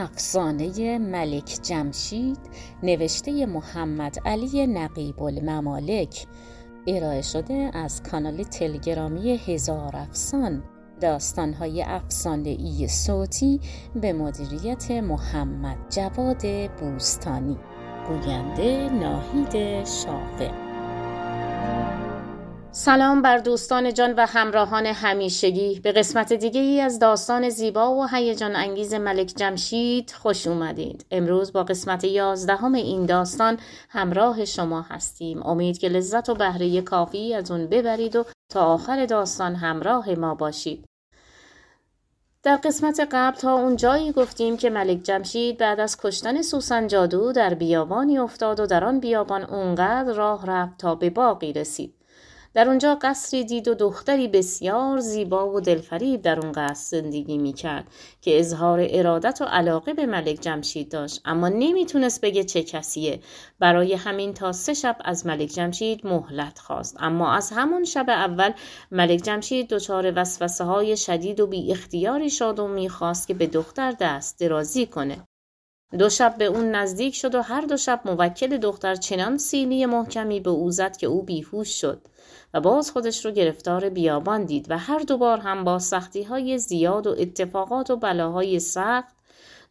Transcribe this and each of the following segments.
افسانه ملک جمشید نوشته محمد علی نقیب الممالک. ارائه شده از کانال تلگرامی هزار افسان. داستانهای افسانه ای صوتی به مدیریت محمد جواد بوستانی. گوینده ناهید شافع سلام بر دوستان جان و همراهان همیشگی. به قسمت دیگه ای از داستان زیبا و هیجان انگیز ملک جمشید خوش اومدید. امروز با قسمت یازدهم این داستان همراه شما هستیم. امید که لذت و بهره کافی از اون ببرید و تا آخر داستان همراه ما باشید. در قسمت قبل تا اون جایی گفتیم که ملک جمشید بعد از کشتن سوسن جادو در بیابانی افتاد و در آن بیابان اونقدر راه رفت تا به باقی رسید. در اونجا قصری دید و دختری بسیار زیبا و دلفریب در اون قصر زندگی می‌کرد که اظهار ارادت و علاقه به ملک جمشید داشت. اما نمی‌تونست بگه چه کسیه. برای همین تا سه شب از ملک جمشید مهلت خواست. اما از همون شب اول ملک جمشید دچار وسوسه های شدید و بی اختیاری شد و می‌خواست که به دختر دست درازی کنه. دو شب به اون نزدیک شد و هر دو شب موکل دختر چنان سیلی محکمی به او زد که او بیهوش شد و باز خودش رو گرفتار بیابان دید و هر دوبار هم با سختی های زیاد و اتفاقات و بلاهای سخت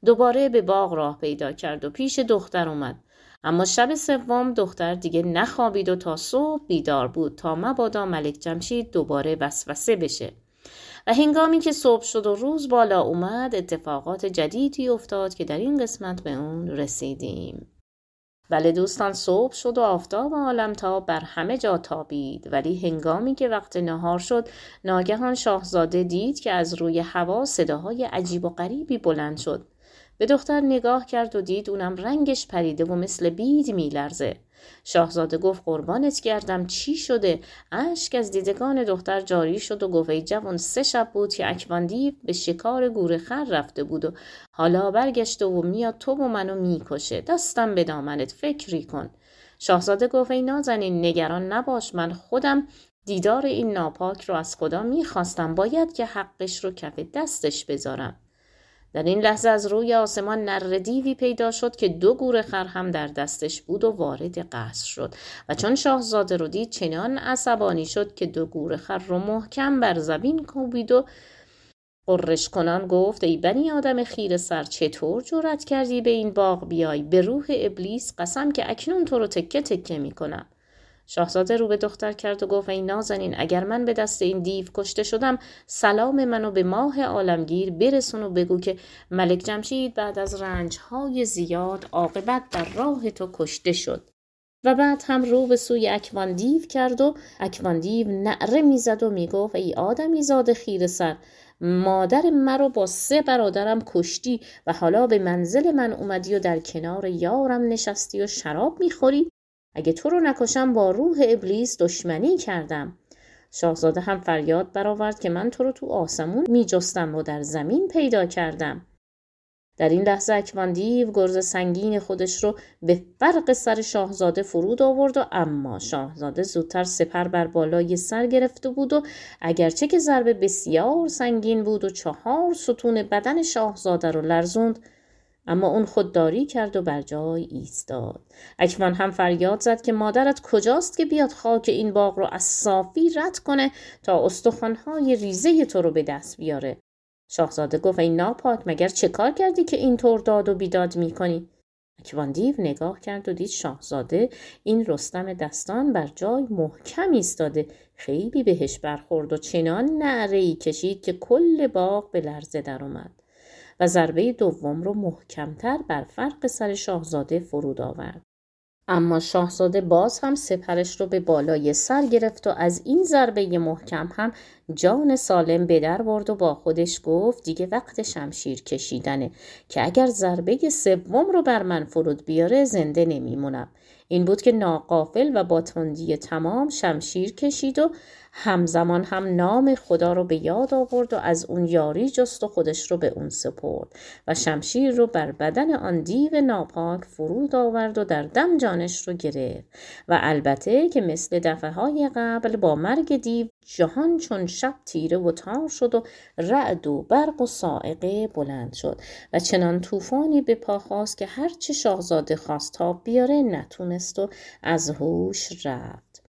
دوباره به باغ راه پیدا کرد و پیش دختر اومد. اما شب سوم دختر دیگه نخوابید و تا صبح بیدار بود تا مبادا ملک جمشید دوباره وسوسه بشه. و هنگامی که صبح شد و روز بالا اومد اتفاقات جدیدی افتاد که در این قسمت به اون رسیدیم. ولی دوستان صبح شد و آفتاب تا بر همه جا تابید. ولی هنگامی که وقت نهار شد ناگهان شاهزاده دید که از روی هوا صداهای عجیب و غریبی بلند شد. به دختر نگاه کرد و دید اونم رنگش پریده و مثل بید میلرزه. شاهزاده گفت قربانت گردم چی شده؟ اشک از دیدگان دختر جاری شد و گفت ای جوان سه شب بود که اکواندیو به شکار گور خر رفته بود و حالا برگشته و میاد تو و منو می‌کشه. دستم به دامنت فکری کن. شاهزاده گفت ای نازنین نگران نباش من خودم دیدار این ناپاک رو از خدا می‌خواستم. باید که حقش رو کف دستش بذارم. در این لحظه از روی آسمان نر دیوی پیدا شد که دو گور خر هم در دستش بود و وارد قصر شد. و چون شاهزاده رو دید چنان عصبانی شد که دو گور خر رو محکم بر زمین کوبید و قرش کنان گفت ای بنی آدم خیر سر چطور جرأت کردی به این باغ بیای؟ به روح ابلیس قسم که اکنون تو رو تکه تکه می‌کنم. شاهزاده رو به دختر کرد و گفت ای نازنین اگر من به دست این دیو کشته شدم سلام منو به ماه عالمگیر برسون و بگو که ملک جمشید بعد از رنجهای زیاد عاقبت در راه تو کشته شد. و بعد هم رو به سوی اکوان دیو کرد و اکوان دیو نعره می‌زد و می‌گفت ای آدمی زاد خیر سر مادر مرا با سه برادرم کشتی و حالا به منزل من اومدی و در کنار یارم نشستی و شراب می‌خوری. اگه تو رو نکشم با روح ابلیس دشمنی کردم. شاهزاده هم فریاد برآورد که من تو رو تو آسمون میجستم و در زمین پیدا کردم. در این لحظه اکوان دیو گرز سنگین خودش رو به فرق سر شاهزاده فرود آورد و اما شاهزاده زودتر سپر بر بالای سر گرفته بود و اگرچه که ضربه بسیار سنگین بود و چهار ستون بدن شاهزاده رو لرزوند اما اون خودداری کرد و بر جای ایستاد. اکوان هم فریاد زد که مادرت کجاست که بیاد خاک این باغ رو از صافی رد کنه تا استخوانهای ریزه تو رو به دست بیاره. شاهزاده گفت ای ناپاک مگر چه کار کردی که اینطور داد و بیداد می‌کنی؟ اکوان دیو نگاه کرد و دید شاهزاده این رستم دستان بر جای محکم ایستاده. خیلی بهش برخورد و چنان نعره کشید که کل باغ به لرزه در اومد. و ضربه دوم رو محکمتر بر فرق سر شاهزاده فرود آورد. اما شاهزاده باز هم سپرش رو به بالای سر گرفت و از این ضربه محکم هم جان سالم به در برد و با خودش گفت دیگه وقت شمشیر کشیدنه که اگر ضربه سوم رو بر من فرود بیاره زنده نمیمونم این بود که ناقافل و با تندی تمام شمشیر کشید و همزمان هم نام خدا رو به یاد آورد و از اون یاری جست و خودش رو به اون سپرد و شمشیر رو بر بدن آن دیو ناپاک فرود آورد و در دم جانش رو گرفت. و البته که مثل دفعه های قبل با مرگ دیو جهان چون شب تیره و تار شد و رعد و برق و سائقه بلند شد. و چنان طوفانی به پا خواست که هرچه شاهزاده خواست تا بیاره نتونست و از هوش رفت.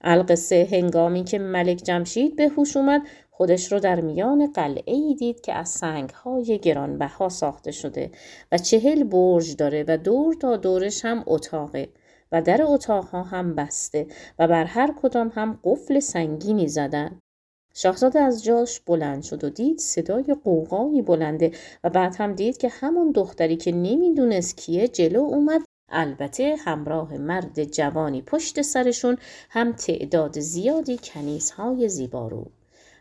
القصه هنگامی که ملک جمشید به هوش اومد خودش رو در میان قلعه ای دید که از سنگ های گرانبها ساخته شده و چهل برج داره و دور تا دورش هم اتاقه. و در اتاقها هم بسته و بر هر کدام هم قفل سنگینی زدن. شاهزاده از جاش بلند شد و دید صدای قوقایی بلنده و بعد هم دید که همون دختری که نمی‌دونست کیه جلو اومد البته همراه مرد جوانی پشت سرشون هم تعداد زیادی کنیزهای زیبارو.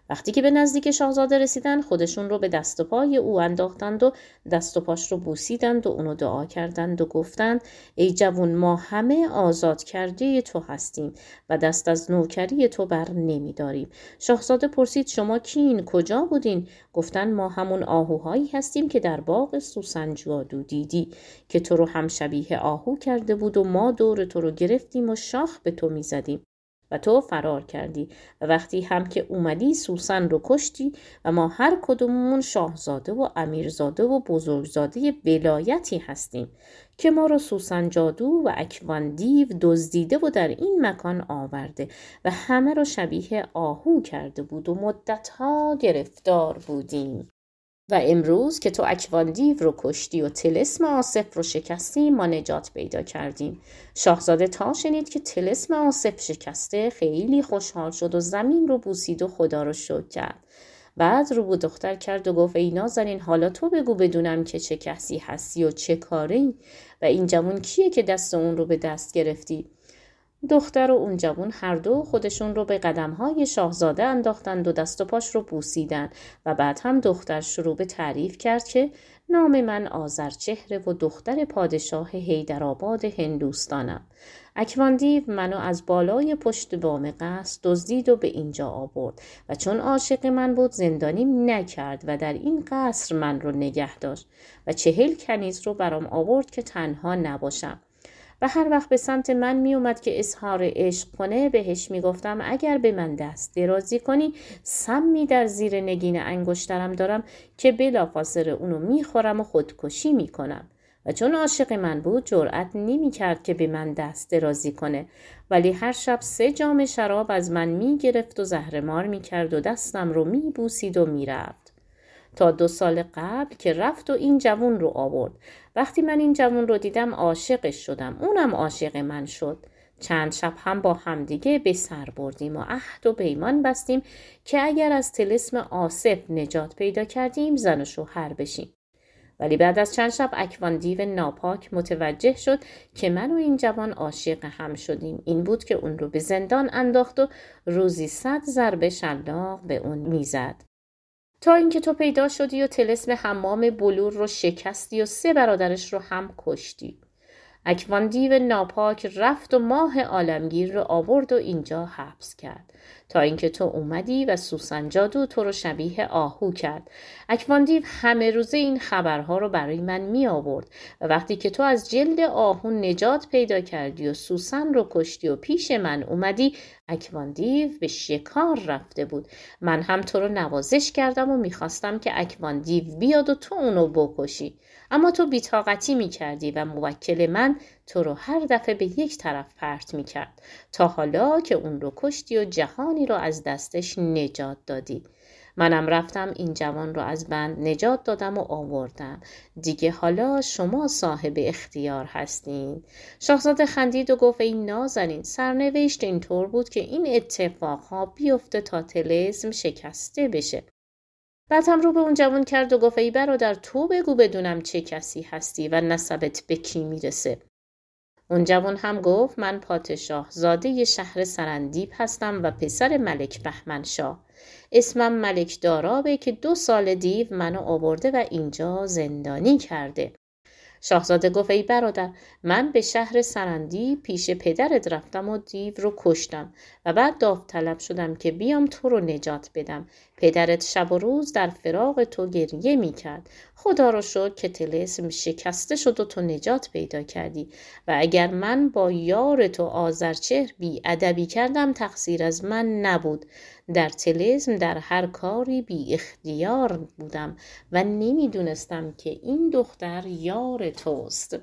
وقتی که به نزدیک شاهزاده رسیدن خودشون رو به دست و پای او انداختند و دست و پاش رو بوسیدند و اونو دعا کردند و گفتند ای جوون ما همه آزاد کرده تو هستیم و دست از نوکری تو بر نمیداریم. شاهزاده پرسید شما کین؟ کجا بودین؟ گفتن ما همون آهوهایی هستیم که در باغ سوسنجادو دیدی که تو رو هم شبیه آهو کرده بود و ما دور تو رو گرفتیم و شاخ به تو می‌زدیم. و تو فرار کردی و وقتی هم که اومدی سوسن رو کشتی و ما هر کدوممون شاهزاده و امیرزاده و بزرگزاده ولایتی هستیم که ما رو سوسن جادو و اکوان دیو دزدیده و در این مکان آورده و همه رو شبیه آهو کرده بود و مدتها گرفتار بودیم. و امروز که تو اکوان دیو رو کشتی و تلسم آصف رو شکستی ما نجات پیدا کردیم. شاهزاده تا شنید که تلسم آصف شکسته خیلی خوشحال شد و زمین رو بوسید و خدا رو شکر کرد. بعد رو به دختر کرد و گفت ای نازنین حالا تو بگو بدونم که چه کسی هستی و چه کاری؟ و این جوون کیه که دست اون رو به دست گرفتی؟ دختر و اون جوون هر دو خودشون رو به قدمهای شاهزاده انداختند و دست و پاش رو بوسیدن و بعد هم دختر شروع به تعریف کرد که نام من آذرچهره و دختر پادشاه هیدرآباد هندوستانم. اکواندیو منو از بالای پشت بام قصد دزدید و به اینجا آورد و چون عاشق من بود زندانیم نکرد و در این قصر من رو نگه داشت و چهل کنیز رو برام آورد که تنها نباشم. و هر وقت به سمت من می اومد که اظهار عشق کنه بهش می گفتم اگر به من دست درازی کنی سمی در زیر نگین انگشترم دارم که بلافاصله اونو می‌خورم و خودکشی می‌کنم و چون عاشق من بود جرأت نمی کرد که به من دست درازی کنه ولی هر شب سه جام شراب از من می گرفت و زهرمار می کرد و دستم رو می بوسید و می رفت. تا دو سال قبل که رفت و این جوون رو آورد. وقتی من این جوون رو دیدم عاشقش شدم. اونم عاشق من شد. چند شب هم با همدیگه به سر بردیم و عهد و پیمان بستیم که اگر از تلسم آصف نجات پیدا کردیم زن و شوهر بشیم. ولی بعد از چند شب اکوان دیو ناپاک متوجه شد که من و این جوان عاشق هم شدیم. این بود که اون رو به زندان انداخت و روزی صد ضربه شلاق به اون می‌زد. تا اینکه تو پیدا شدی و تلسم حمام بلور رو شکستی و سه برادرش رو هم کشتی. اکوان دیو ناپاک رفت و ماه عالمگیر رو آورد و اینجا حبس کرد. تا اینکه تو اومدی و سوسن جادو تو رو شبیه آهو کرد. اکوان دیو همه روزه این خبرها رو برای من می آورد و وقتی که تو از جلد آهو نجات پیدا کردی و سوسن رو کشتی و پیش من اومدی اکوان دیو به شکار رفته بود. من هم تو رو نوازش کردم و می‌خواستم که اکوان دیو بیاد و تو اونو بکشی. اما تو بیتاقتی می کردی و موکل من تو رو هر دفعه به یک طرف پرت می کرد تا حالا که اون رو کشتی و جهانی رو از دستش نجات دادی. منم رفتم این جوان رو از بند نجات دادم و آوردم. دیگه حالا شما صاحب اختیار هستین. شاهزاده خندید و گفت این نازنین سرنوشت اینطور بود که این اتفاقها بیفته تا تلزم شکسته بشه. بعد هم رو به اون جوان کرد و گفت ای برادر تو بگو بدونم چه کسی هستی و نسبت به کی می‌رسه. اون جوان هم گفت من پادشاه زاده شهر سرندیب هستم و پسر ملک بهمنشاه. اسمم ملک دارابه که دو سال دیو منو آورده و اینجا زندانی کرده. شاهزاده گفت ای برادر من به شهر سرندی پیش پدرت رفتم و دیو رو کشتم و بعد داوطلب شدم که بیام تو رو نجات بدم. پدرت شب و روز در فراغ تو گریه می کرد. خدا رو شد که تلسم شکسته شد و تو نجات پیدا کردی. و اگر من با یار تو آزرچهر بی ادبی کردم تقصیر از من نبود. در تلسم در هر کاری بی اختیار بودم و نمی‌دونستم که این دختر یار توست.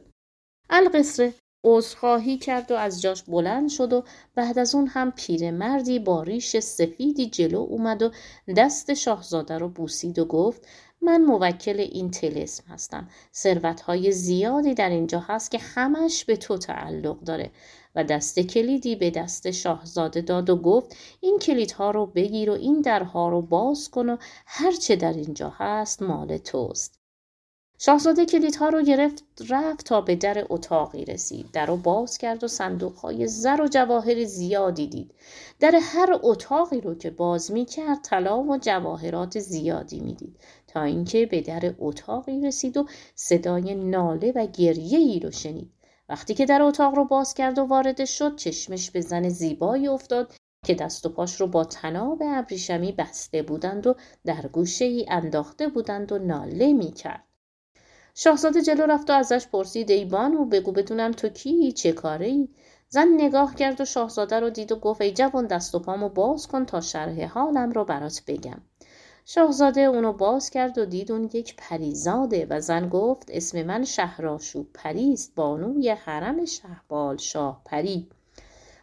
القصه عذرخواهی کرد و از جاش بلند شد و بعد از اون هم پیرمردی با ریش سفیدی جلو اومد و دست شاهزاده رو بوسید و گفت من موکل این تلسم هستم. ثروتهای زیادی در اینجا هست که همش به تو تعلق داره. و دست کلیدی به دست شاهزاده داد و گفت این کلیدها رو بگیر و این درها رو باز کن و هرچه در اینجا هست مال توست. شاهزاده کلیدها رو گرفت رفت تا به در اتاقی رسید. در رو باز کرد و صندوقهای زر و جواهر زیادی دید. در هر اتاقی رو که باز می کرد طلا و جواهرات زیادی می‌دید. تا اینکه به در اتاقی رسید و صدای ناله و گریه ای رو شنید. وقتی که در اتاق رو باز کرد و وارد شد چشمش به زن زیبایی افتاد که دست و پاش رو با تناب ابریشمی بسته بودند و در گوشه ای انداخته بودند و ناله می کرد. شاهزاده جلو رفت و ازش پرسید ای بانو بگو بدونم تو کی چه کاره ای؟ زن نگاه کرد و شاهزاده رو دید و گفت ای جوان دست و پامو باز کن تا شرح حالم رو برات بگم. شاهزاده اونو باز کرد و دید اون یک پریزاده و زن گفت اسم من شهراشو پریست بانوی حرم شهبال شاه پری.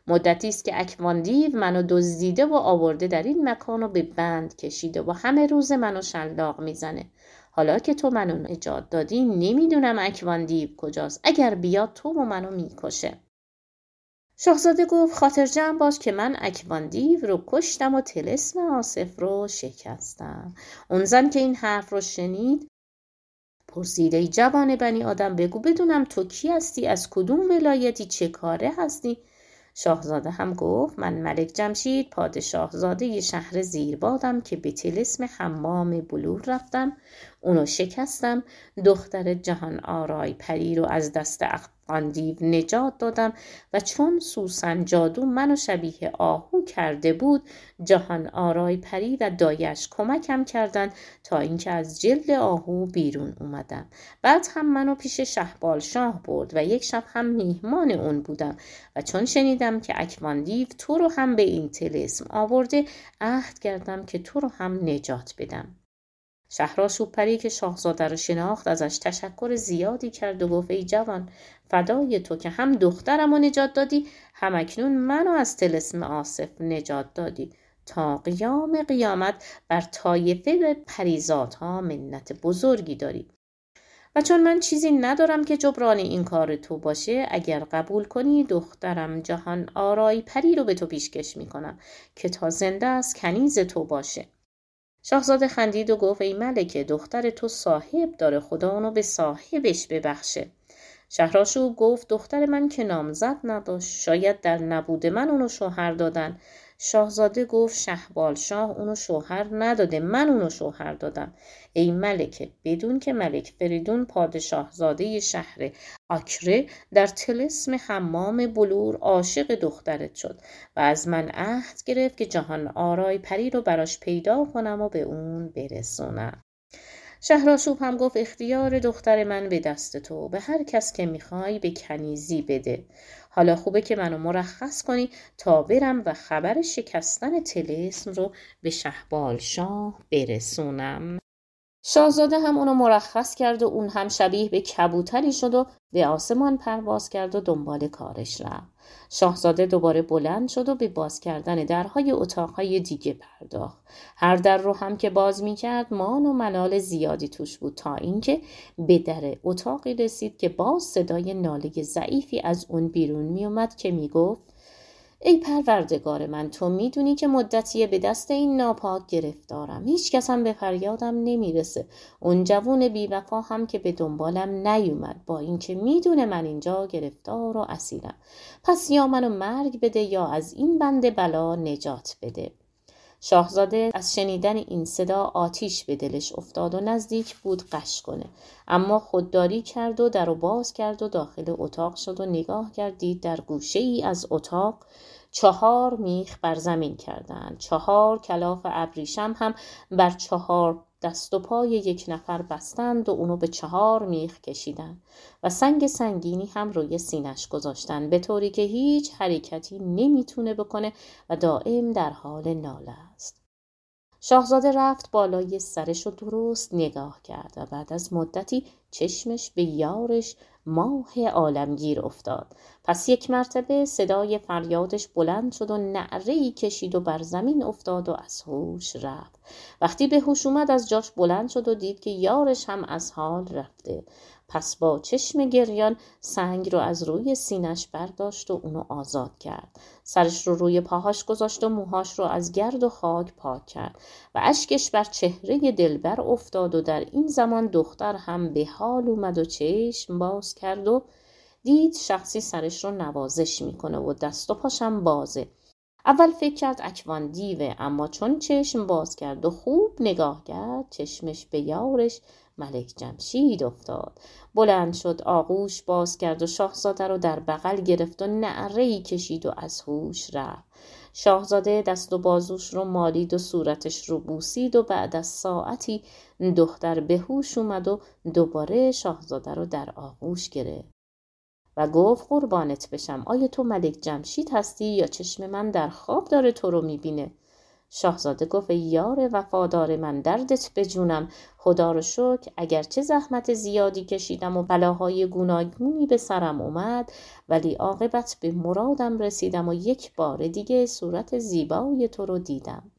مدتی است که اکوان دیو منو دزدیده و آورده در این مکان و به بند کشیده و همه روز منو شلاق می‌زنه. حالا که تو منو نجات دادی نمی‌دونم اکوان دیو کجاست. اگر بیاد تو و منو می‌کشه. شاهزاده گفت خاطر جمع باش که من اکوان دیو رو کشتم و تلسم آصف رو شکستم. اون زن که این حرف رو شنید پرسید ای جوان بنی آدم بگو بدونم تو کی هستی؟ از کدوم ولایتی؟ چه کاره هستی؟ شاهزاده هم گفت من ملک جمشید پادشاهزاده شهر زیربادم که به تلسم حمام بلور رفتم. اونو شکستم. دختر جهان آرای پری رو از دست آن دیو نجات دادم و چون سوسن جادو منو شبیه آهو کرده بود جهان آرای پری و دایش کمکم کردند تا اینکه از جلد آهو بیرون اومدم. بعد هم منو پیش شهبال شاه برد و یک شب هم میهمان اون بودم و چون شنیدم که اکوان دیو تو رو هم به این تلسم آورده عهد کردم که تو رو هم نجات بدم. شهرآشوب پری که شاهزاده رو شناخت ازش تشکر زیادی کرد و گفت ای جوان فدای تو که هم دخترم رو نجات دادی هم اکنون منو از تلسم آصف نجات دادی. تا قیام قیامت بر طایفه پریزات ها منت بزرگی داری. و چون من چیزی ندارم که جبران این کار تو باشه اگر قبول کنی دخترم جهان آرای پری رو به تو پیشکش می‌کنم که تا زنده است کنیز تو باشه. شاهزاده خندید و گفت ای ملکه دختر تو صاحب داره خدا اونو به صاحبش ببخشه. شهراشو گفت دختر من که نامزد نداشت شاید در نبود من اونو شوهر دادن. شاهزاده گفت شهبال شاه اونو شوهر نداده من اونو شوهر دادم. ای ملکه بدون که ملک فریدون پادشاهزاده شهر آکره در تلسم حمام بلور عاشق دخترت شد و از من عهد گرفت که جهان آرای پری رو براش پیدا کنم و به اون برسونم. شهراشوب هم گفت اختیار دختر من به دست تو به هر کس که می‌خوای به کنیزی بده. حالا خوبه که منو مرخص کنی تا برم و خبر شکستن تلسم رو به شهبال شاه برسونم. شاهزاده هم اونو مرخص کرد و اون هم شبیه به کبوتری شد و به آسمان پرواز کرد و دنبال کارش رفت. شاهزاده دوباره بلند شد و به باز کردن درهای اتاقهای دیگه پرداخت. هر در رو هم که باز می‌کرد مان و ملال زیادی توش بود تا اینکه به در اتاقی رسید که باز صدای ناله ضعیفی از اون بیرون میومد که می‌گفت ای پروردگار من تو می‌دونی که مدتیه به دست این ناپاک گرفتارم. هیچ کس هم به فریادم نمی‌رسه. اون جوون بیوفا هم که به دنبالم نیومد. با اینکه می‌دونه من اینجا گرفتار و اسیرم. پس یا منو مرگ بده یا از این بند بلا نجات بده. شاهزاده از شنیدن این صدا آتیش به دلش افتاد و نزدیک بود قش کنه. اما خودداری کرد و در و باز کرد و dاخل اتاق شد و نگاه کردید در گوشه ای از اتاق چهار میخ بر زمین کردند. چهار کلاف ابریشم هم بر چهار دست و پای یک نفر بستند و اونو به چهار میخ کشیدن و سنگ سنگینی هم روی سینش گذاشتن به طوری که هیچ حرکتی نمی‌تونه بکنه و دائم در حال ناله است. شاهزاده رفت بالای سرش و درست نگاه کرد و بعد از مدتی چشمش به یارش ماه عالمگیر افتاد پس یک مرتبه صدای فریادش بلند شد و نعره کشید و بر زمین افتاد و از هوش رفت. وقتی به هوش اومد از جاش بلند شد و دید که یارش هم از حال رفته. پس با چشم گریان سنگ رو از روی سینش برداشت و اونو آزاد کرد. سرش رو روی پاهاش گذاشت و موهاش رو از گرد و خاک پاک کرد و اشکش بر چهره دلبر افتاد و در این زمان دختر هم به حال اومد و چشم باز کرد و دید شخصی سرش رو نوازش می‌کنه و دست و پاشم بازه. اول فکر کرد اکوان دیوه اما چون چشم باز کرد و خوب نگاه کرد چشمش به یارش ملک جمشید افتاد. بلند شد آغوش باز کرد و شاهزاده رو در بغل گرفت و نعره کشید و از هوش رفت. شاهزاده دست و بازوش رو مالید و صورتش رو بوسید و بعد از ساعتی دختر به هوش اومد و دوباره شاهزاده رو در آغوش گرفت. و گفت قربانت بشم. آیا تو ملک جمشید هستی یا چشم من در خواب داره تو رو می‌بینه؟ شاهزاده گفت یار وفادار من دردت بجونم. خدا رو شکر اگرچه زحمت زیادی کشیدم و بلاهای گوناگونی به سرم اومد ولی عاقبت به مرادم رسیدم و یک بار دیگه صورت زیبای تو رو دیدم.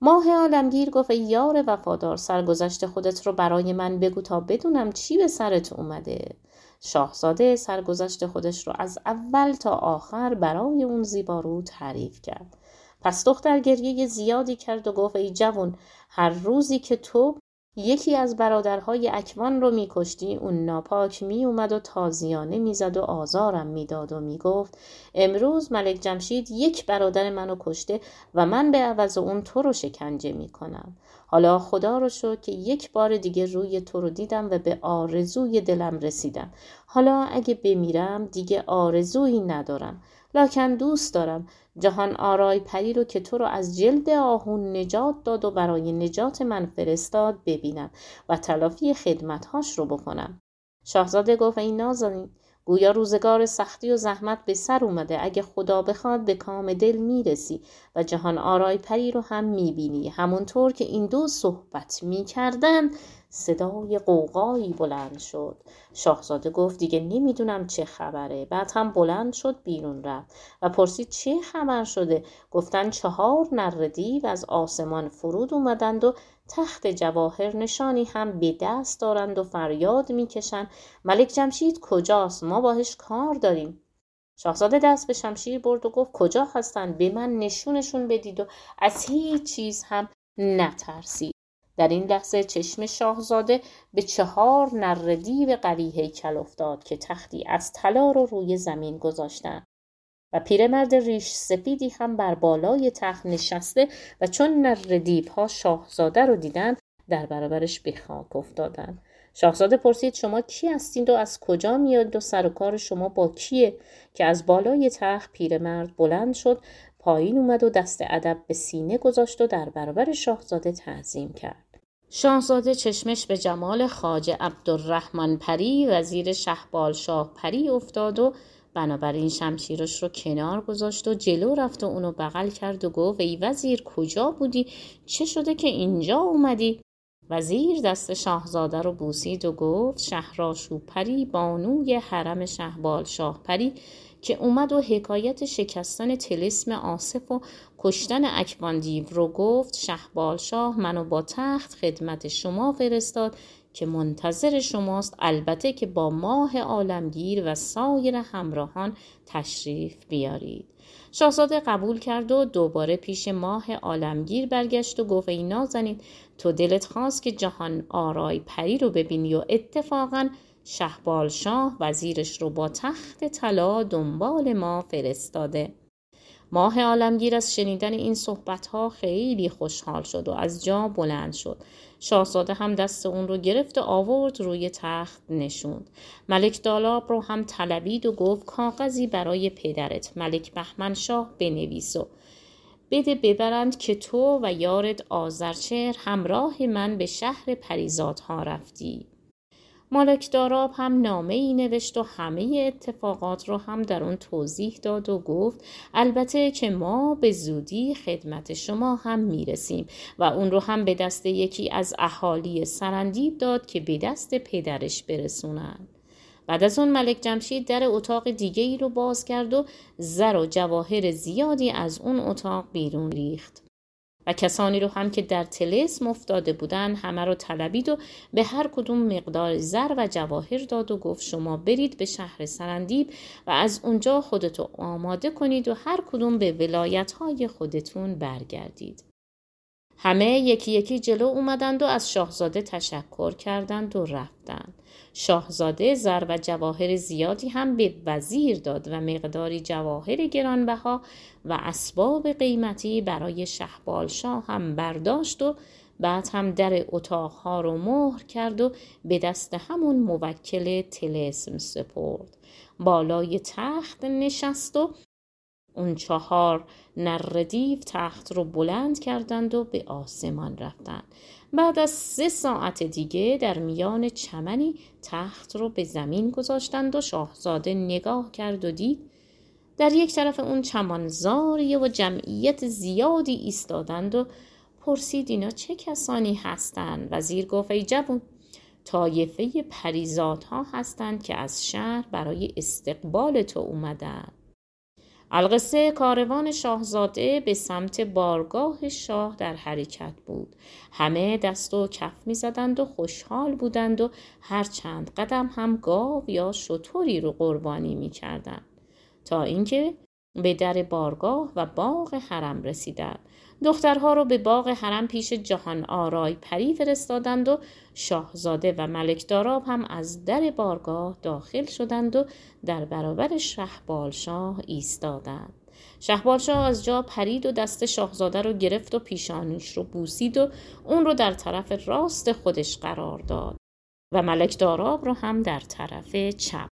ماه عالمگیر گفت یار وفادار سرگذشت خودت رو برای من بگو تا بدونم چی به سرت اومده. شاهزاده سرگذشت خودش رو از اول تا آخر برای اون زیبارو تعریف کرد. پس دختر گریه زیادی کرد و گفت ای جوون هر روزی که تو یکی از برادرهای اکوان رو میکشتی اون ناپاک میومد و تازیانه می‌زد و آزارم می‌داد و می‌گفت امروز ملک جمشید یک برادر منو کشته و من به عوض اون تو رو شکنجه می‌کنم. حالا خدا رو شد که یک بار دیگه روی تو رو دیدم و به آرزوی دلم رسیدم. حالا اگه بمیرم دیگه آرزویی ندارم. لکن دوست دارم. جهان آرای پری رو که تو رو از جلد آهون نجات داد و برای نجات من فرستاد ببینم و تلافی خدمتهاش رو بکنم. شاهزاده گفت این نازنین گویا روزگار سختی و زحمت به سر اومده. اگه خدا بخواد به کام دل می‌رسی و جهان آرای پری رو هم می‌بینی. همونطور که این دو صحبت می‌کردن صدای قوقایی بلند شد. شاهزاده گفت دیگه نمی‌دونم چه خبره. بعد هم بلند شد بیرون رفت و پرسید چه خبر شده؟ گفتن چهار نر دیو از آسمان فرود اومدند و تخت جواهر نشانی هم به دست دارند و فریاد می‌کشند. ملک جمشید کجاست؟ ما باهش کار داریم. شاهزاده دست به شمشیر برد و گفت کجا هستند؟ به من نشونشون بدید. و از هیچ چیز هم نترسید. در این لحظه چشم شاهزاده به چهار نر دیو قوی هیکل افتاد که تختی از طلا رو روی زمین گذاشتند. و پیرمرد ریش سفیدی هم بر بالای تخت نشسته و چون نر ها شاهزاده رو دیدن در برابرش به خاک افتادن شاهزاده پرسید شما کی هستید و از کجا میاد و سر و کار شما با کیه؟ که از بالای تخت پیرمرد بلند شد پایین اومد و دست ادب به سینه گذاشت و در برابر شاهزاده تعظیم کرد. شاهزاده چشمش به جمال خاجه عبدالرحمن پری وزیر شهبال شاه پری افتاد و بنابراین شمشیرش رو کنار گذاشت و جلو رفت و اونو بغل کرد و گفت ای وزیر کجا بودی؟ چه شده که اینجا اومدی؟ وزیر دست شاهزاده رو بوسید و گفت شهراشو پری بانوی حرم شهبال شاه پری که اومد و حکایت شکستن تلسم آصف و کشتن اکوان دیو رو گفت شهبال شاه منو با تخت خدمت شما فرستاد که منتظر شماست البته که با ماه عالمگیر و سایر همراهان تشریف بیارید. شاهزاده قبول کرد و دوباره پیش ماه عالمگیر برگشت و گفت ای نازنین تو دلت خواست که جهان آرای پری رو ببینی و اتفاقا شهبال شاه وزیرش رو با تخت طلا دنبال ما فرستاده. ماه عالمگیر از شنیدن این صحبت ها خیلی خوشحال شد و از جا بلند شد. شاهزاده هم دست اون رو گرفت و آورد روی تخت نشوند. ملک دالاب رو هم طلبید و گفت کاغذی برای پدرت. ملک بهمن شاه بنویس و بده ببرند که تو و یارد آزرچهر همراه من به شهر پریزادها رفتی. مالک داراب هم نامه ای نوشت و همه اتفاقات رو هم در اون توضیح داد و گفت البته که ما به زودی خدمت شما هم می‌رسیم و اون رو هم به دست یکی از اهالی سرندیب داد که به دست پدرش برسونن. بعد از اون ملک جمشید در اتاق دیگه ای رو باز کرد و زر و جواهر زیادی از اون اتاق بیرون ریخت. و کسانی رو هم که در تلسم افتاده بودن همه رو طلبید و به هر کدوم مقدار زر و جواهر داد و گفت شما برید به شهر سرندیب و از اونجا خودتو آماده کنید و هر کدوم به ولایت های خودتون برگردید. همه یکی یکی جلو اومدند و از شاهزاده تشکر کردند و رفتند. شاهزاده زر و جواهر زیادی هم به وزیر داد و مقداری جواهر گرانبها و اسباب قیمتی برای شهبال شاه هم برداشت و بعد هم در اتاقها رو مهر کرد و به دست همون موکل تلسم سپرد. بالای تخت نشست و اون چهار نردیو تخت رو بلند کردند و به آسمان رفتند. بعد از سه ساعت دیگه در میان چمنی تخت رو به زمین گذاشتند و شاهزاده نگاه کرد و دید در یک طرف اون چمان زاریه و جمعیت زیادی ایستادند و پرسید اینا چه کسانی هستند وزیر گفت ای جوون طایفه پریزادها هستند که از شهر برای استقبال تو اومدند القصه کاروان شاهزاده به سمت بارگاه شاه در حرکت بود. همه دست و کف می زدند و خوشحال بودند و هر چند قدم هم گاو یا شطوری رو قربانی می کردند. تا اینکه به در بارگاه و باغ حرم رسیدند. دخترها رو به باغ حرم پیش جهان آرای پری فرستادند و شاهزاده و ملک داراب هم از در بارگاه داخل شدند و در برابر شهبالشاه ایستادند. شهبالشاه از جا پرید و دست شاهزاده رو گرفت و پیشانیش رو بوسید و اون رو در طرف راست خودش قرار داد و ملک داراب رو هم در طرف چپ.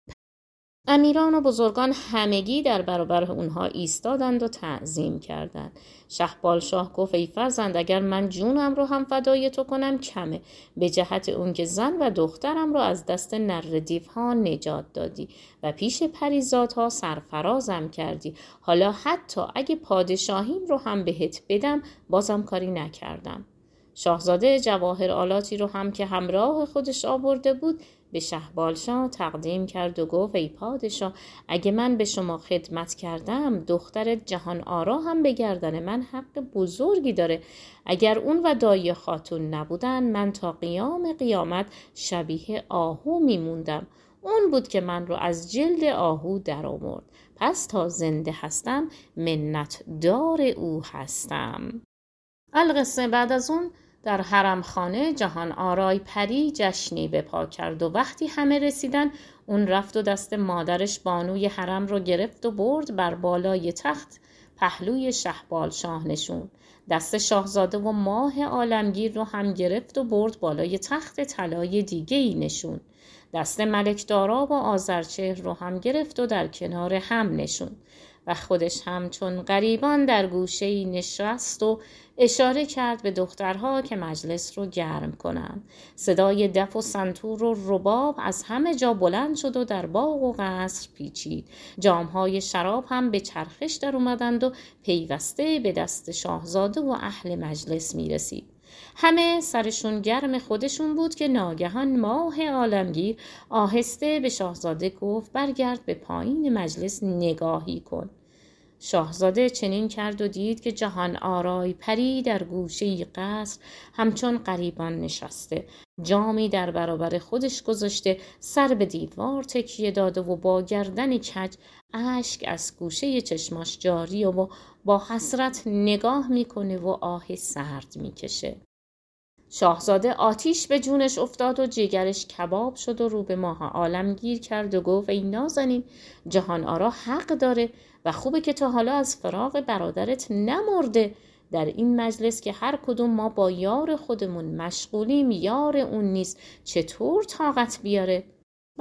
امیران و بزرگان همگی در برابر اونها ایستادند و تعظیم کردند. شهبال شاه گفت ای فرزند اگر من جونم رو هم فدای تو کنم کمه. به جهت اون که زن و دخترم رو از دست نر ها نجات دادی و پیش پریزادها سرفرازم کردی. حالا حتی اگه پادشاهیم رو هم بهت بدم بازم کاری نکردم. شاهزاده جواهر آلاتی رو هم که همراه خودش آورده بود به شهبالشاه تقدیم کرد و گفت ای پادشاه اگه من به شما خدمت کردم دختر جهان آرا هم به گردن من حق بزرگی داره. اگر اون و دایی خاتون نبودن من تا قیام قیامت شبیه آهو میموندم. اون بود که من رو از جلد آهو در آورد. پس تا زنده هستم منت دار او هستم. القصه بعد از اون در حرمخانه جهان آرای پری جشنی به پا کرد و وقتی همه رسیدن اون رفت و دست مادرش بانوی حرم رو گرفت و برد بر بالای تخت پهلوی شهبال شاه نشون. دست شاهزاده و ماه عالمگیر رو هم گرفت و برد بالای تخت طلای دیگه ای نشون. دست ملک دارا و آزرچهر رو هم گرفت و در کنار هم نشون. و خودش هم چون غریبان در گوشه نشست و اشاره کرد به دخترها که مجلس رو گرم کنند. صدای دف و سنتور و رباب از همه جا بلند شد و در باغ و قصر پیچید. جامهای شراب هم به چرخش در اومدند و پیوسته به دست شاهزاده و اهل مجلس می رسید. همه سرشون گرم خودشون بود که ناگهان ماه عالمگیر آهسته به شاهزاده گفت برگرد به پایین مجلس نگاهی کن. شاهزاده چنین کرد و دید که جهان آرای پری در گوشه قصر همچون قریبان نشسته جامی در برابر خودش گذاشته سر به دیوار تکیه داده و با گردن کج اشک از گوشه چشماش جاری و با حسرت نگاه می‌کنه و آه سرد می‌کشه. شاهزاده آتیش به جونش افتاد و جگرش کباب شد و رو به ماه عالم گیر کرد و گفت ای نازنین جهان آرا حق داره و خوبه که تا حالا از فراغ برادرت نمرده. در این مجلس که هر کدوم ما با یار خودمون مشغولیم یار اون نیست چطور طاقت بیاره؟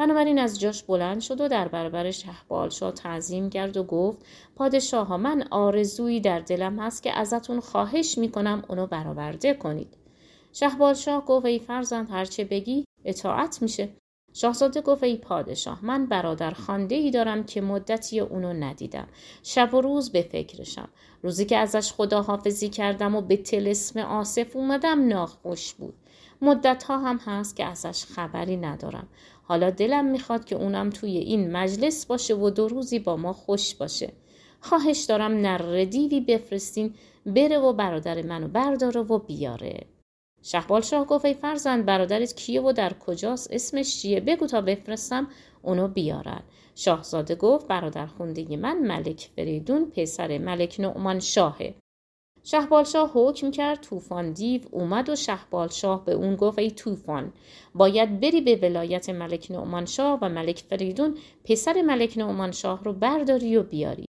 بنابراین از جاش بلند شد و در برابر شهبالشاه تعظیم کرد و گفت پادشاه من آرزویی در دلم هست که ازتون خواهش می‌کنم اونو برآورده کنید. شهبالشاه گفت ای فرزند هرچه بگی اطاعت میشه. شاهزاده گفت ای پادشاه من برادر خانده ای دارم که مدتی اونو ندیدم. شب و روز به فکرشم. روزی که ازش خداحافظی کردم و به تلسم آصف اومدم ناخوش بود. مدت ها هم هست که ازش خبری ندارم. حالا دلم می‌خواد که اونم توی این مجلس باشه و دو روزی با ما خوش باشه. خواهش دارم نر دیوی بفرستین بره و برادر منو برداره و بیاره. شهبال شاه گفت ای فرزند برادرت کیه و در کجاست؟ اسمش چیه؟ بگو تا بفرستم اونو بیارن. شاهزاده گفت برادر خونده من ملک فریدون پسر ملک نعمان شاهه. شهبال شاه حکم کرد طوفان دیو اومد و شهبال شاه به اون گفت ای طوفان باید بری به ولایت ملک نعمان شاه و ملک فریدون پسر ملک نعمان شاه رو برداری و بیاری.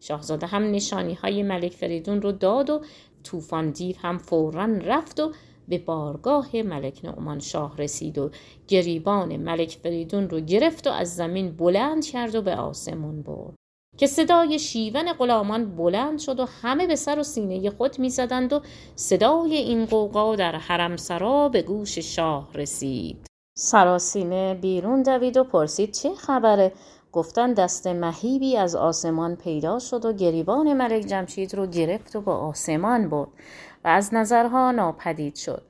شاهزاده هم نشانی های ملک فریدون رو داد و طوفان دیو هم فورا رفت و به بارگاه ملک نعمان شاه رسید و گریبان ملک فریدون رو گرفت و از زمین بلند کرد و به آسمون برد. که صدای شیون غلامان بلند شد و همه به سر و سینه خود می‌زدند و صدای این قوقا در حرم سرا به گوش شاه رسید. سراسینه بیرون دوید و پرسید چه خبره؟ گفتن دست مهیبی از آسمان پیدا شد و گریبان ملک جمشید رو گرفت و با آسمان برد و از نظرها ناپدید شد.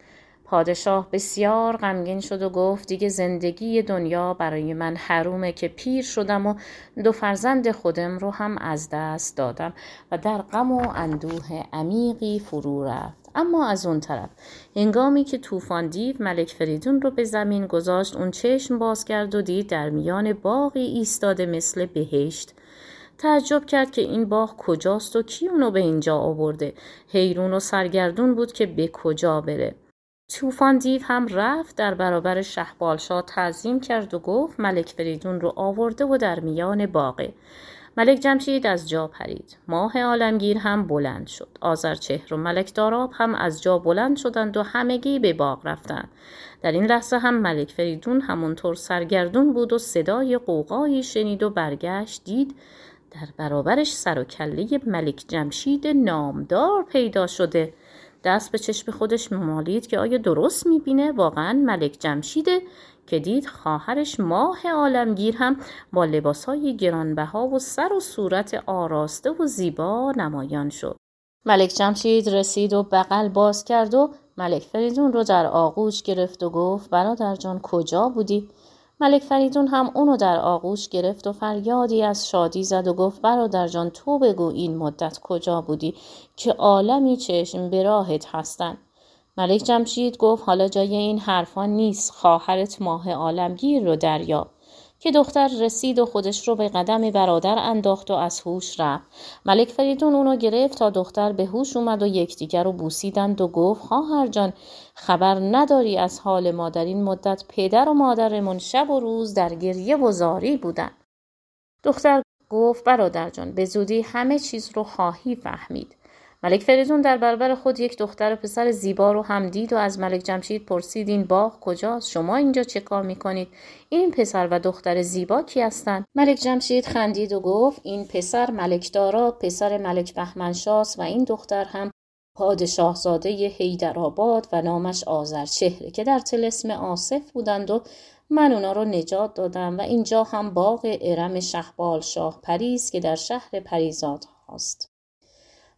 پادشاه بسیار غمگین شد و گفت دیگه زندگی دنیا برای من حرومه که پیر شدم و دو فرزند خودم رو هم از دست دادم و در غم و اندوه عمیقی فرو رفت. اما از اون طرف هنگامی که طوفان دیو ملک فریدون رو به زمین گذاشت اون چشم باز کرد و دید در میان باقی ایستاده مثل بهشت. تعجب کرد که این باغ کجاست و کی اونو به اینجا آورده؟ حیرون و سرگردون بود که به کجا بره. طوفان دیو هم رفت در برابر شهبالشاه تعظیم کرد و گفت ملک فریدون رو آورده و در میان باغه. ملک جمشید از جا پرید. ماه عالمگیر هم بلند شد. آذرچهر و ملک داراب هم از جا بلند شدند و همگی به باغ رفتند. در این لحظه هم ملک فریدون همونطور سرگردون بود و صدای قوقایی شنید و برگشت دید در برابرش سر و کله ملک جمشید نامدار پیدا شده. دست به چشم خودش ممالید که آیا درست می‌بینه؟ واقعا ملک جمشیده که دید خواهرش ماه عالمگیر هم با لباسهای گرانبها و سر و صورت آراسته و زیبا نمایان شد. ملک جمشید رسید و بغل باز کرد و ملک فریدون رو در آغوش گرفت و گفت برادر جان کجا بودی؟ ملک فریدون هم اونو در آغوش گرفت و فریادی از شادی زد و گفت برادر جان تو بگو این مدت کجا بودی که عالمی چشم به راهت هستن. ملک جمشید گفت حالا جای این حرفان نیست خواهرت ماه عالمگیر رو دریا که دختر رسید و خودش رو به قدم برادر انداخت و از هوش رفت. ملک فریدون اونو گرفت تا دختر به هوش اومد و یکدیگر رو بوسیدند و گفت خواهر جان خبر نداری از حال ما در این مدت پدر و مادرمون شب و روز در گریه و زاری بودن. دختر گفت برادر جان به زودی همه چیز رو خواهی فهمید. ملک فریدون در برابر خود یک دختر و پسر زیبا رو هم دید و از ملک جمشید پرسید این باغ کجاست؟ شما اینجا چه کار می‌کنید؟ این پسر و دختر زیبا کی هستند؟ ملک جمشید خندید و گفت این پسر ملک دارا پسر ملک بهمنشاس و این دختر هم پادشاهزاده حیدرآباد و نامش آذرچهره که در تلسم آصف بودند و من اونا رو نجات دادم و اینجا هم باغ ارم شهبال شاه پریز که در شهر پریزاد هاست.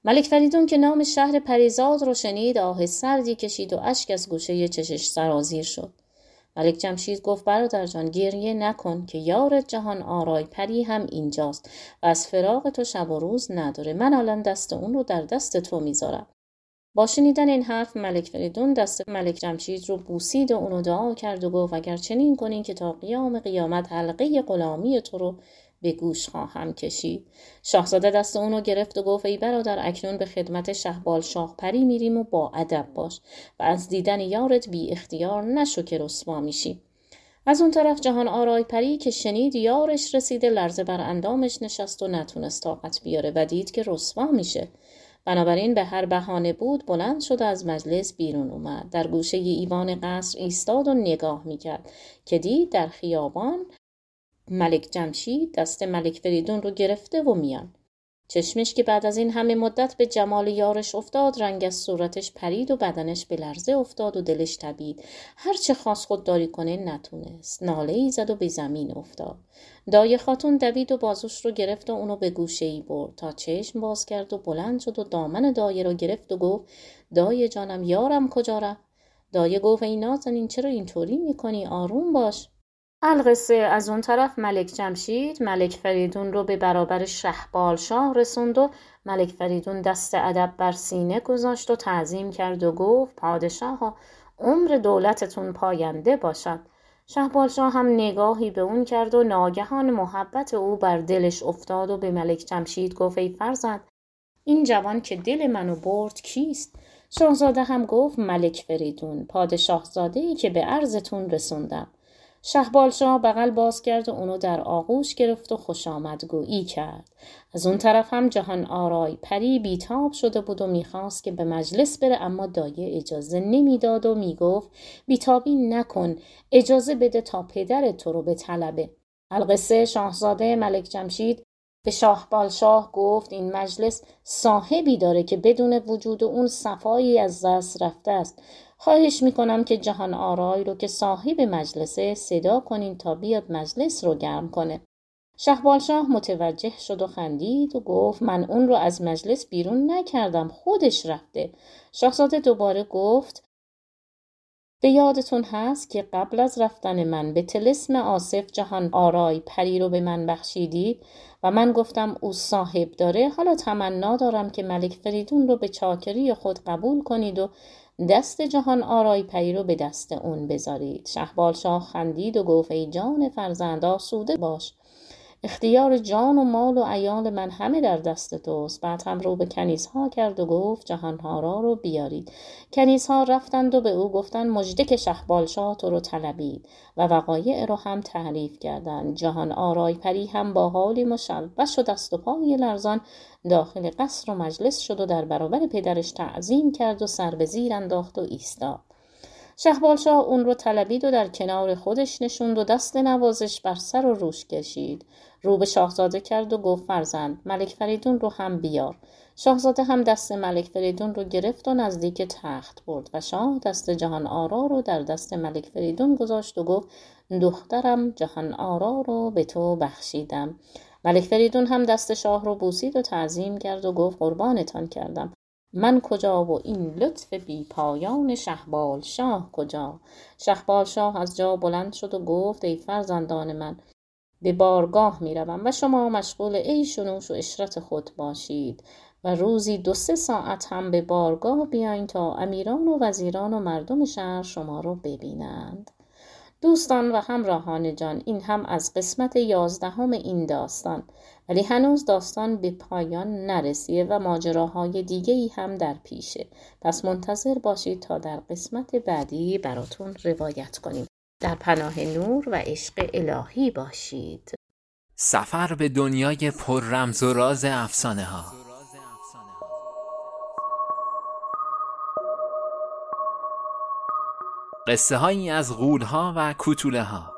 ملک فریدون که نام شهر پریزاد رو شنید آه سردی کشید و اشک از گوشه چشش سرازیر شد. ملک جمشید گفت برادر جان گریه نکن که یار جهان آرای پری هم اینجاست و از فراغ تو شب و روز نداره. من الان دست اون رو در دست تو می‌ذارم. با شنیدن این حرف ملک فریدون دست ملک جمشید رو بوسید و اونو دعا کرد و گفت اگر چنین کنین که تا قیام قیامت حلقه غلامی تو رو به گوش خواهم کشید. شاهزاده دست اونو گرفت و گفت ای برادر اکنون به خدمت شهبال شاه پری میریم و با ادب باش و از دیدن یارت بی اختیار نشو که رسوا میشی. از اون طرف جهان آرای پری که شنید یارش رسیده لرزه بر اندامش نشست و نتونست طاقت بیاره و دید که رسوا میشه. بنابراین به هر بهانه بود بلند شد از مجلس بیرون اومد. در گوشه ایوان قصر ایستاد و نگاه می‌کرد که دید در خیابان ملک جمشید دست ملک فریدون رو گرفته و میان. چشمش که بعد از این همه مدت به جمال یارش افتاد رنگ از صورتش پرید و بدنش به لرزه افتاد و دلش تبید. هرچه خواست خودداری کنه نتونست. ناله ای زد و به زمین افتاد. دایه خاتون دوید و بازوش رو گرفت و اونو به گوشه ای برد. تا چشم باز کرد و بلند شد و دامن دایه رو گرفت و گفت دایه جانم یارم کجا رفت؟ دایه گفت ای نازنین چرا اینطوری می‌کنی؟ آروم باش. القصه از اون طرف ملک جمشید ملک فریدون رو به برابر شهبال شاه رسوند و ملک فریدون دست ادب بر سینه گذاشت و تعظیم کرد و گفت پادشاه عمر دولتتون پاینده باشد. شهبال شاه هم نگاهی به اون کرد و ناگهان محبت او بر دلش افتاد و به ملک جمشید گفت ای فرزند این جوان که دل منو برد کیست؟ شاهزاده هم گفت ملک فریدون پادشاه زاده ای که به عرضتون رسوندم. شهبالشاه بغل باز کرد و اونو در آغوش گرفت و خوش آمدگویی کرد. از اون طرف هم جهان آرای پری بیتاب شده بود و می‌خواست که به مجلس بره اما دایه اجازه نمی‌داد و می‌گفت بیتابی نکن اجازه بده تا پدر تو رو به طلبه. القصه شاهزاده ملک جمشید به شاه بالشاه گفت این مجلس صاحبی داره که بدون وجود اون صفایی از دست رفته است خواهش می‌کنم که جهان آرای رو که صاحب مجلسه صدا کنین تا بیاد مجلس رو گرم کنه. شهبالشاه متوجه شد و خندید و گفت من اون رو از مجلس بیرون نکردم خودش رفته. شاهزاده دوباره گفت به یادتون هست که قبل از رفتن من به تلسم آصف جهان آرای پری رو به من بخشیدید و من گفتم او صاحب داره حالا تمنا دارم که ملک فریدون رو به چاکری خود قبول کنید و دست جهان آرای پری رو به دست اون بذارید. شهبال شاه خندید و گفت ای جان فرزند آسوده باش. اختیار جان و مال و ایال من همه در دست توست. بعد هم رو به کنیزها کرد و گفت جهانها را رو بیارید. کنیزها رفتند و به او گفتند مژده که شهبالشاه تو رو طلبید و وقایع رو هم تعریف کردند. جهان آرای پری هم با حالی مشوش و دست و پای لرزان داخل قصر و مجلس شد و در برابر پدرش تعظیم کرد و سر به زیر انداخت و ایستاد. شهبالشاه اون رو طلبید و در کنار خودش نشوند و دست نوازش بر سر و روش کشید. رو به شاهزاده کرد و گفت فرزند ملک فریدون رو هم بیار. شاهزاده هم دست ملک فریدون رو گرفت و نزدیک تخت برد و شاه دست جهان آرا رو در دست ملک فریدون گذاشت و گفت دخترم جهان آرا رو به تو بخشیدم. ملک فریدون هم دست شاه رو بوسید و تعظیم کرد و گفت قربانتان کردم. من کجا و این لطف بی پایان شهبال شاه کجا شهبال شاه از جا بلند شد و گفت ای فرزندان من به بارگاه می روم و شما مشغول ای شنوش و اشرت خود باشید و روزی دو سه ساعت هم به بارگاه بیاین تا امیران و وزیران و مردم شهر شما رو ببینند. دوستان و همراهان جان این هم از قسمت یازدهم این داستان ولی هنوز داستان به پایان نرسیده و ماجراهای دیگه ای هم در پیشه. پس منتظر باشید تا در قسمت بعدی براتون روایت کنیم. در پناه نور و عشق الهی باشید. سفر به دنیای پر رمز و راز افسانه ها. قصه هایی از غول ها و کوتوله ها.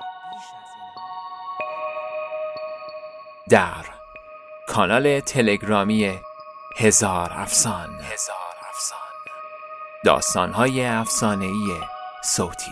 در کانال تلگرامی هزار افسان. هزار افسان. افسانه‌ای صوتی داستانهای افسانه‌ای صوتی.